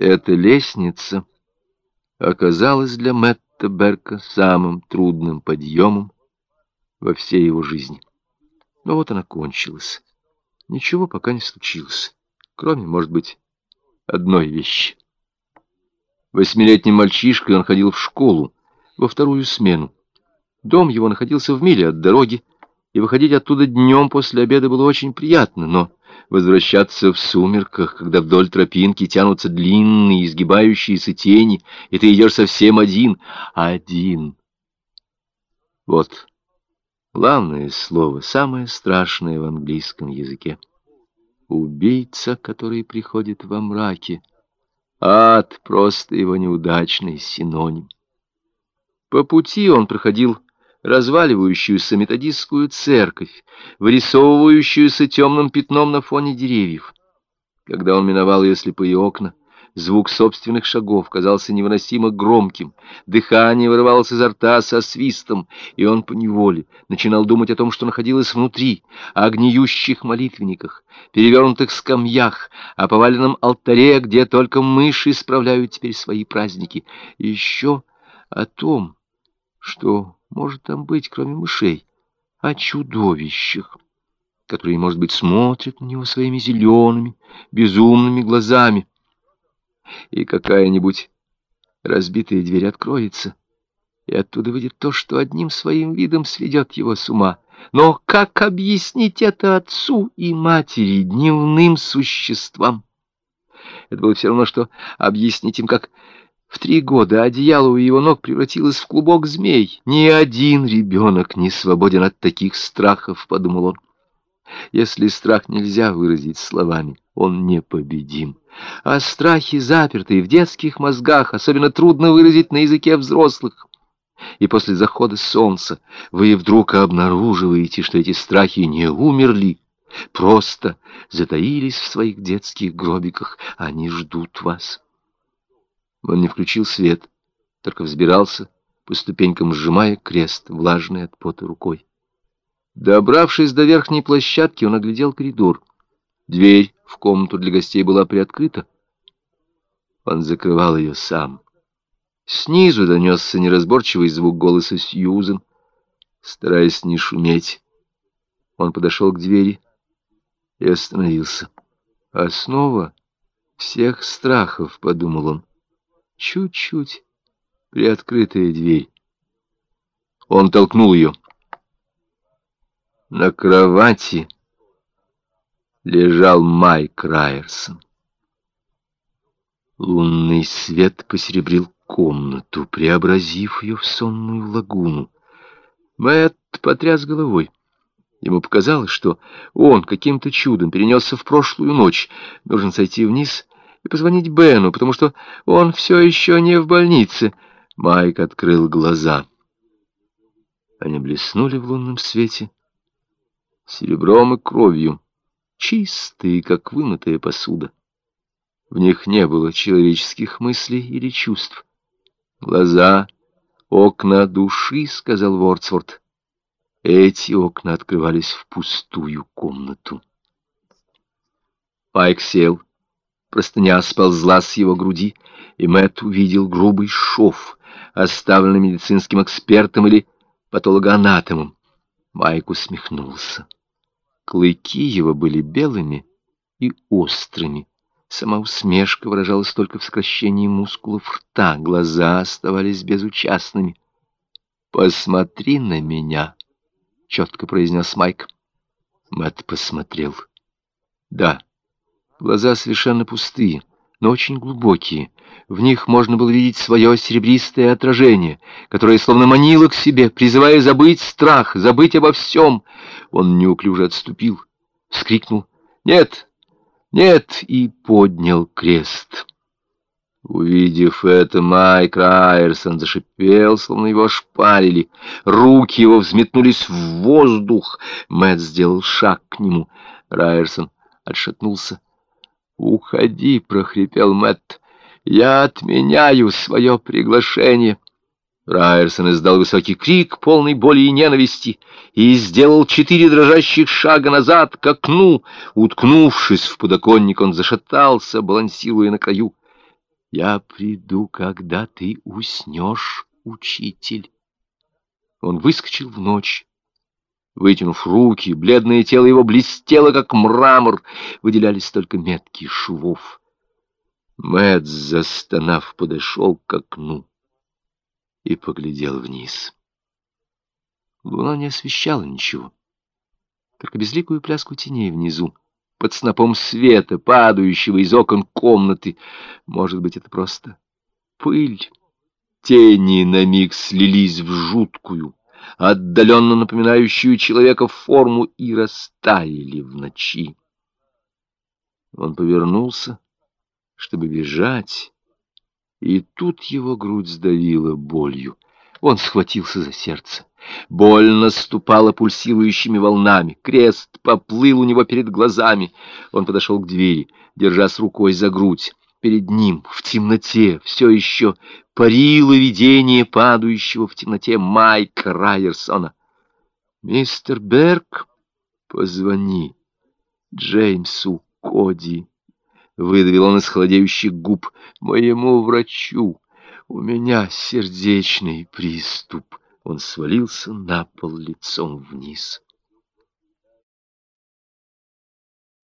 Эта лестница оказалась для Мэтта Берка самым трудным подъемом во всей его жизни. Но вот она кончилась. Ничего пока не случилось, кроме, может быть, одной вещи. Восьмилетним мальчишкой он ходил в школу во вторую смену. Дом его находился в миле от дороги, и выходить оттуда днем после обеда было очень приятно, но возвращаться в сумерках, когда вдоль тропинки тянутся длинные изгибающиеся тени, и ты идешь совсем один, один. Вот главное слово, самое страшное в английском языке. Убийца, который приходит во мраке. Ад — просто его неудачный синоним. По пути он проходил разваливающуюся методистскую церковь, вырисовывающуюся темным пятном на фоне деревьев. Когда он миновал ее слепые окна, звук собственных шагов казался невыносимо громким, дыхание вырывалось изо рта со свистом, и он поневоле начинал думать о том, что находилось внутри, о гниющих молитвенниках, перевернутых скамьях, о поваленном алтаре, где только мыши справляют теперь свои праздники, и еще о том, что может там быть, кроме мышей, о чудовищах, которые, может быть, смотрят на него своими зелеными, безумными глазами. И какая-нибудь разбитая дверь откроется, и оттуда выйдет то, что одним своим видом сведет его с ума. Но как объяснить это отцу и матери, дневным существам? Это было все равно, что объяснить им, как в три года одеяло у его ног превратилось в клубок змей. Ни один ребенок не свободен от таких страхов, — подумал он. Если страх нельзя выразить словами, он непобедим. А страхи, запертые в детских мозгах, особенно трудно выразить на языке взрослых. И после захода солнца вы вдруг обнаруживаете, что эти страхи не умерли, просто затаились в своих детских гробиках, они ждут вас. Он не включил свет, только взбирался по ступенькам, сжимая крест, влажный от пота рукой. Добравшись до верхней площадки, он оглядел коридор. Дверь в комнату для гостей была приоткрыта. Он закрывал ее сам. Снизу донесся неразборчивый звук голоса Сьюзен. Стараясь не шуметь, он подошел к двери и остановился. «Основа всех страхов», — подумал он чуть-чуть приоткрытая дверь. Он толкнул ее. На кровати лежал Майк Райерсон. Лунный свет посеребрил комнату, преобразив ее в сонную лагуну. Мэтт потряс головой. Ему показалось, что он каким-то чудом перенесся в прошлую ночь. Нужно сойти вниз и позвонить Бену, потому что он все еще не в больнице. Майк открыл глаза. Они блеснули в лунном свете, серебром и кровью, чистые, как вымытая посуда. В них не было человеческих мыслей или чувств. Глаза — окна души, — сказал Вордсворт. Эти окна открывались в пустую комнату. Майк сел. Простыня сползла с его груди, и Мэтт увидел грубый шов, оставленный медицинским экспертом или патологоанатомом. Майк усмехнулся. Клыки его были белыми и острыми. Сама усмешка выражалась только в сокращении мускулов рта, глаза оставались безучастными. «Посмотри на меня», — четко произнес Майк. Мэтт посмотрел. «Да». Глаза совершенно пустые, но очень глубокие. В них можно было видеть свое серебристое отражение, которое словно манило к себе, призывая забыть страх, забыть обо всем. Он неуклюже отступил, вскрикнул «Нет! Нет!» и поднял крест. Увидев это, Майк Райерсон зашипел, словно его ошпарили. Руки его взметнулись в воздух. Мэтт сделал шаг к нему. Райерсон отшатнулся «Уходи!» — прохрипел Мэтт. «Я отменяю свое приглашение!» Райерсон издал высокий крик, полный боли и ненависти, и сделал четыре дрожащих шага назад к окну. Уткнувшись в подоконник, он зашатался, балансируя на краю. Я приду, когда ты уснешь, учитель. Он выскочил в ночь. Вытянув руки, бледное тело его блестело, как мрамор, выделялись только метки швов. Мэтт, застонав, подошел к окну и поглядел вниз. Луна не освещала ничего, только безликую пляску теней внизу, под снопом света, падающего из окон комнаты. Может быть, это просто пыль. Тени на миг слились в жуткую, отдаленно напоминающую человека форму, и растаяли в ночи. Он повернулся, чтобы бежать, и тут его грудь сдавила болью. Он схватился за сердце. Боль наступала пульсирующими волнами. Крест поплыл у него перед глазами. Он подошел к двери, держась рукой за грудь. Перед ним, в темноте, все еще парило видение падающего в темноте Майка Райерсона. «Мистер Берг, позвони Джеймсу Коди», — выдавил он из холодеющих губ, — «моему врачу. У меня сердечный приступ». Он свалился на пол лицом вниз.